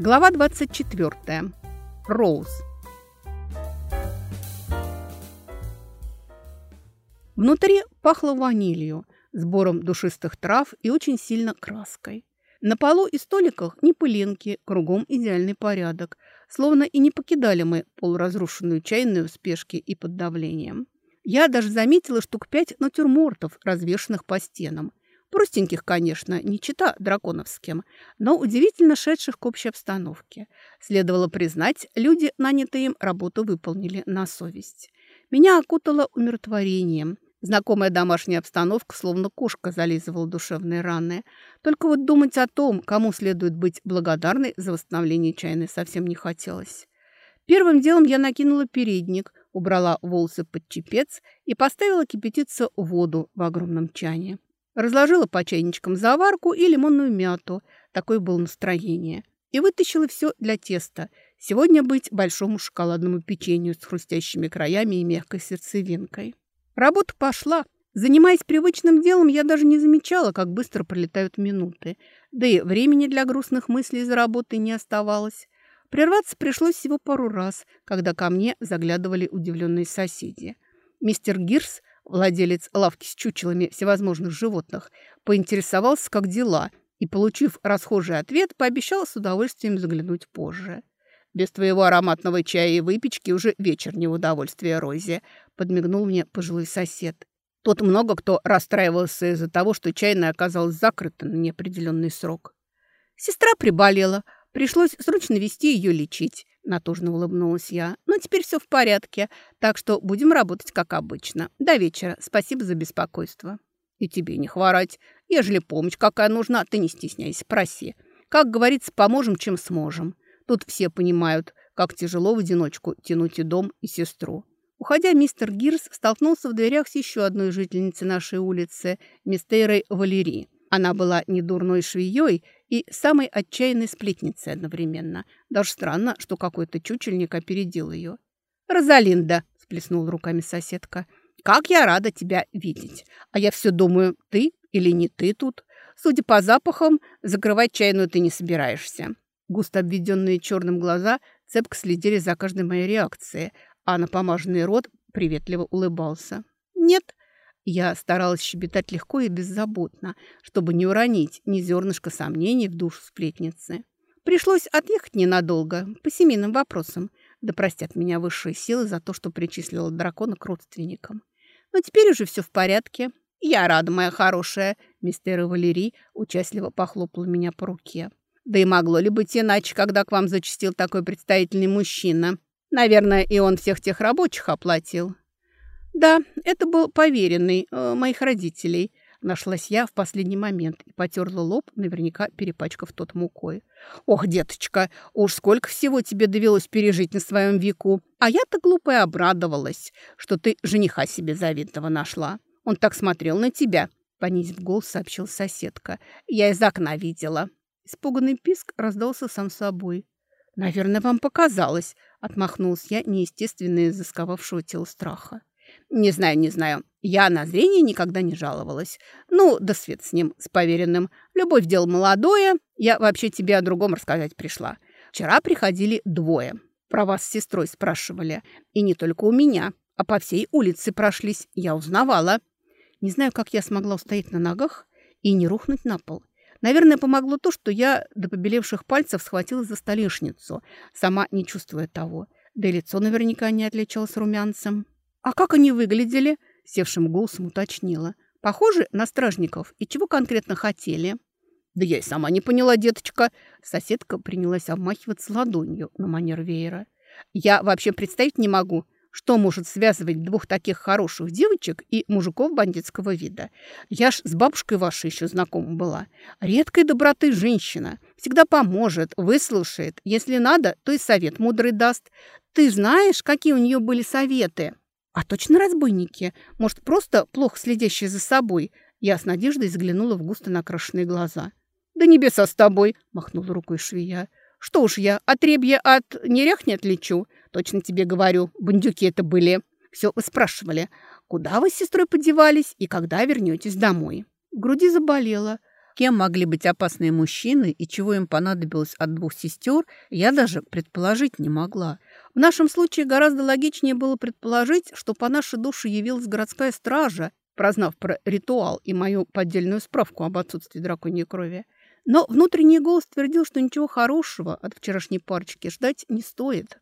Глава 24. Роуз. Внутри пахло ванилью, сбором душистых трав и очень сильно краской. На полу и столиках ни пылинки, кругом идеальный порядок, словно и не покидали мы полуразрушенную чайную в спешке и под давлением. Я даже заметила штук пять натюрмортов, развешанных по стенам. Простеньких, конечно, не чита драконовским, но удивительно шедших к общей обстановке. Следовало признать, люди, нанятые им, работу выполнили на совесть. Меня окутало умиротворением. Знакомая домашняя обстановка, словно кошка, зализывала душевные раны. Только вот думать о том, кому следует быть благодарной за восстановление чайной, совсем не хотелось. Первым делом я накинула передник, убрала волосы под чепец и поставила кипятиться воду в огромном чане. Разложила по чайничкам заварку и лимонную мяту. Такое было настроение. И вытащила все для теста. Сегодня быть большому шоколадному печенью с хрустящими краями и мягкой сердцевинкой. Работа пошла. Занимаясь привычным делом, я даже не замечала, как быстро пролетают минуты. Да и времени для грустных мыслей за работой не оставалось. Прерваться пришлось всего пару раз, когда ко мне заглядывали удивленные соседи. Мистер Гирс Владелец лавки с чучелами всевозможных животных поинтересовался, как дела, и, получив расхожий ответ, пообещал с удовольствием заглянуть позже. «Без твоего ароматного чая и выпечки уже вечер не в удовольствие, Рози», подмигнул мне пожилой сосед. Тут много кто расстраивался из-за того, что чайная оказалась закрыта на неопределенный срок. Сестра приболела, пришлось срочно вести ее лечить. Натужно улыбнулась я. «Но теперь все в порядке, так что будем работать как обычно. До вечера. Спасибо за беспокойство». «И тебе не хворать. Ежели помощь какая нужна, ты не стесняйся, проси. Как говорится, поможем, чем сможем. Тут все понимают, как тяжело в одиночку тянуть и дом, и сестру». Уходя, мистер Гирс столкнулся в дверях с еще одной жительницей нашей улицы, мистерой Валерии. Она была не дурной швеей и самой отчаянной сплетницей одновременно. Даже странно, что какой-то чучельник опередил ее. «Розалинда!» – сплеснула руками соседка. «Как я рада тебя видеть! А я все думаю, ты или не ты тут? Судя по запахам, закрывать чайную ты не собираешься». Густо обведенные черным глаза цепко следили за каждой моей реакцией, а напомаженный рот приветливо улыбался. «Нет, я старалась щебетать легко и беззаботно, чтобы не уронить ни зернышка сомнений в душу сплетницы. Пришлось отъехать ненадолго, по семейным вопросам, да простят меня высшие силы за то, что причислила дракона к родственникам. Но теперь уже все в порядке. Я рада, моя хорошая, мистер Валерий участливо похлопала меня по руке. Да и могло ли быть иначе, когда к вам зачастил такой представительный мужчина? Наверное, и он всех тех рабочих оплатил. «Да, это был поверенный э, моих родителей», – нашлась я в последний момент и потерла лоб, наверняка перепачкав тот мукой. «Ох, деточка, уж сколько всего тебе довелось пережить на своем веку! А я-то глупая обрадовалась, что ты жениха себе завидного нашла. Он так смотрел на тебя», – понизив голос, сообщил соседка. «Я из окна видела». Испуганный писк раздался сам собой. «Наверное, вам показалось», – отмахнулась я неестественно из-за сковавшего тела страха. Не знаю, не знаю. Я на зрение никогда не жаловалась. Ну, да свет с ним, с поверенным. Любовь дело молодое. Я вообще тебе о другом рассказать пришла. Вчера приходили двое. Про вас с сестрой спрашивали. И не только у меня, а по всей улице прошлись. Я узнавала. Не знаю, как я смогла устоять на ногах и не рухнуть на пол. Наверное, помогло то, что я до побелевших пальцев схватила за столешницу, сама не чувствуя того. Да и лицо наверняка не отличалось румянцем. «А как они выглядели?» – севшим голосом уточнила. «Похожи на стражников? И чего конкретно хотели?» «Да я и сама не поняла, деточка». Соседка принялась обмахиваться ладонью на манер веера. «Я вообще представить не могу, что может связывать двух таких хороших девочек и мужиков бандитского вида. Я ж с бабушкой вашей еще знакома была. Редкой доброты женщина. Всегда поможет, выслушает. Если надо, то и совет мудрый даст. Ты знаешь, какие у нее были советы?» А точно разбойники? Может, просто плохо следящие за собой? Я с надеждой взглянула в густо накрашенные глаза. «Да небеса с тобой!» – махнула рукой швея. «Что уж я, отребье от нерях не отличу. Точно тебе говорю, бандюки это были. Все вы спрашивали, куда вы с сестрой подевались и когда вернетесь домой?» В груди заболело. Кем могли быть опасные мужчины и чего им понадобилось от двух сестер, я даже предположить не могла. В нашем случае гораздо логичнее было предположить, что по нашей душе явилась городская стража, прознав про ритуал и мою поддельную справку об отсутствии драконьей крови. Но внутренний голос твердил, что ничего хорошего от вчерашней парочки ждать не стоит.